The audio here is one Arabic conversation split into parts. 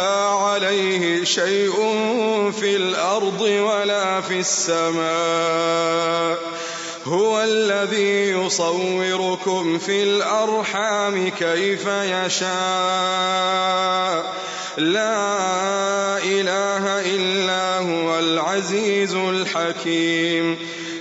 عليه شيء في الأرض ولا في السماء. هو الذي يصوركم في الأرحام كيف يشاء. لا إله إلا هو العزيز الحكيم.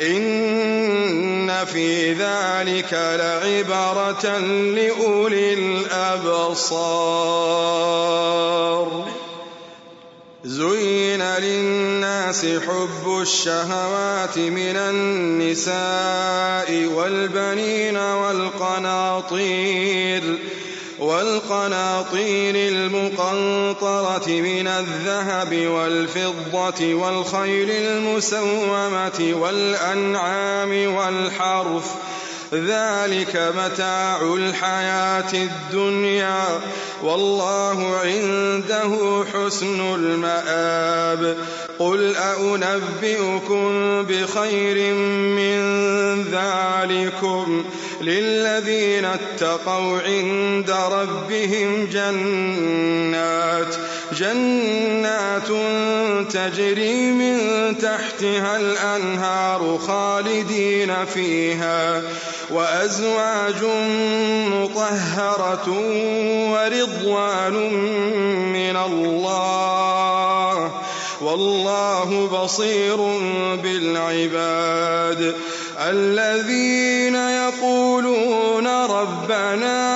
إن في ذلك لعبرة لأولي الأبصار. زين للناس حب الشهوات من النساء والبنين والقناطير. والقناطير المقنطرة من الذهب والفضة والخيل المسومة والأنعام والحرث ذلك متاع الحياة الدنيا والله عنده حسن المآب. قل أنبئكم بخير من ذلكم للذين اتقوا عند ربهم جنات جنات تجري من تحتها الأنهار خالدين فيها. وأزواج مطهرة ورضوان من الله. والله بصير بالعباد. الذين يقولون ربنا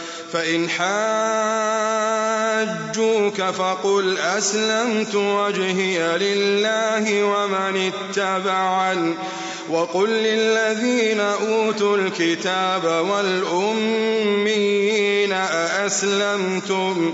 فإن حاجوك فقل أسلمت وجهي لله ومن اتبعن وقل للذين أوتوا الكتاب والأميين أأسلمتم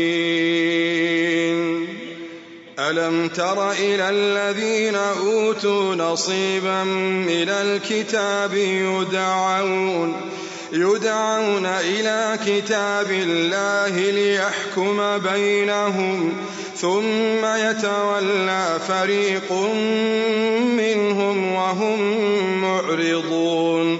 ألم تر إلى الذين أوتوا نصيبا من الكتاب يدعون يدعون إلى كتاب الله ليحكم بينهم ثم يتولى فريق منهم وهم معرضون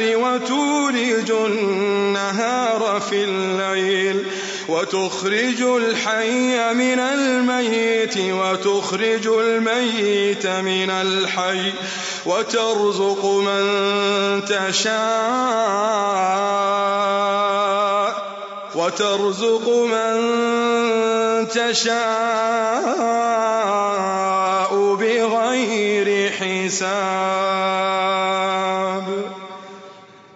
وتولج النهار في الليل وتخرج الحي من الميت وتخرج الميت من الحي وترزق من تشاء وترزق من تشاء بغير حساب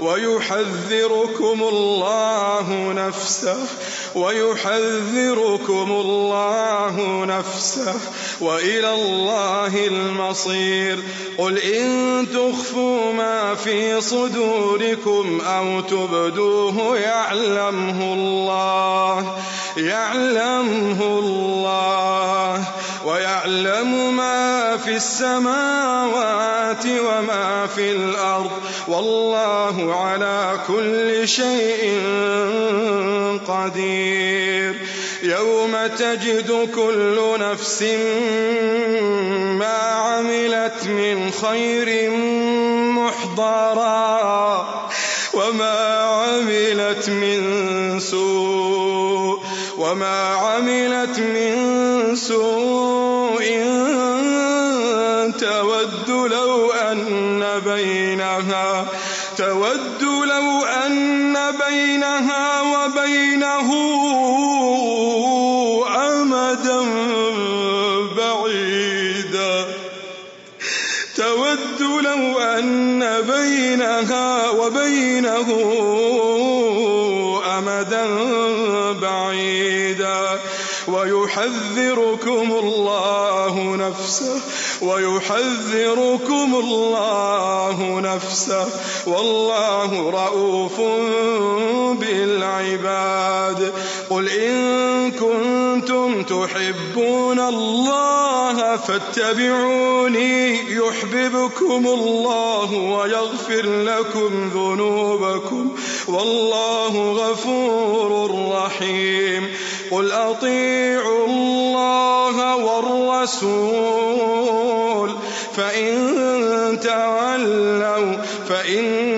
ويحذركم الله نفسه ويحذركم الله نفسه وإلى الله المصير. قل إن تخفوا ما في صدوركم أو تبدوه يعلمه الله يعلمه الله ويعلم ما في السماوات وما في الأرض والله على كل شيء قدير. يوم تجد كل نفس ما عملت من خير محضرا وما عملت من سوء وما عملت من سوء وبينه أمدا بعيدا. ويحذركم الله نفسه ويحذركم الله نفسه. والله رؤوف بالعباد. قل إن كنتم تحبون الله فاتبعوني يحببكم الله ويغفر لكم ذنوبكم والله غفور رحيم قل أطيعوا الله والرسول فإن تولوا فإن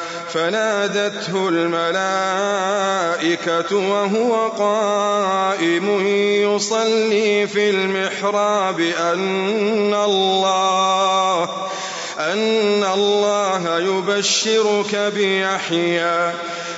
فنادته الملائكة وهو قائم يصلي في المحراب أن الله أن الله يبشرك بيحيى.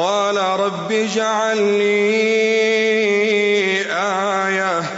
قال رب اجعل لي آية.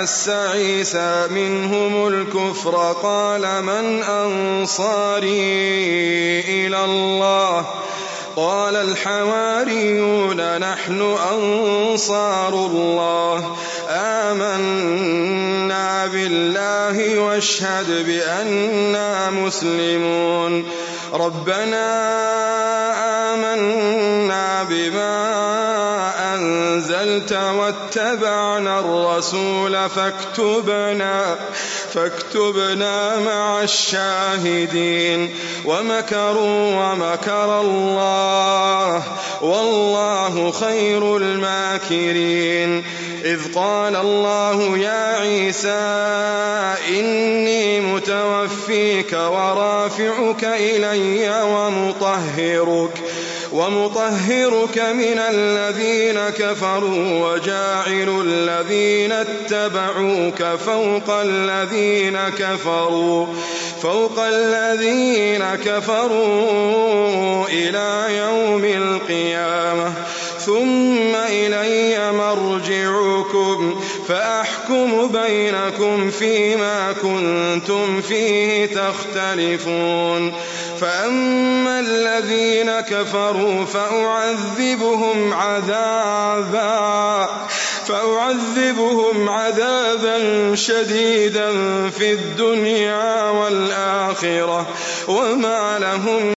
أحس عيسى منهم الكفر قال من أنصاري إلى الله؟ قال الحواريون نحن أنصار الله. آمنا بالله واشهد بأننا مسلمون. ربنا آمنا بما أنزلت واتبعنا الرسول فاكتبنا فاكتبنا مع الشاهدين. ومكروا ومكر الله والله خير الماكرين. إذ قال الله يا عيسى إني متوفيك ورافعك إلي ومطهرك. ومطهرك من الذين كفروا وجاعل الذين اتبعوك فوق الذين كفروا فوق الذين كفروا إلى يوم القيامة ثم إلي مرجعكم فأحكم بينكم فيما كنتم فيه تختلفون فأما الذين كفروا فأعذبهم عذابا فأعذبهم عذابا شديدا في الدنيا والآخرة وما لهم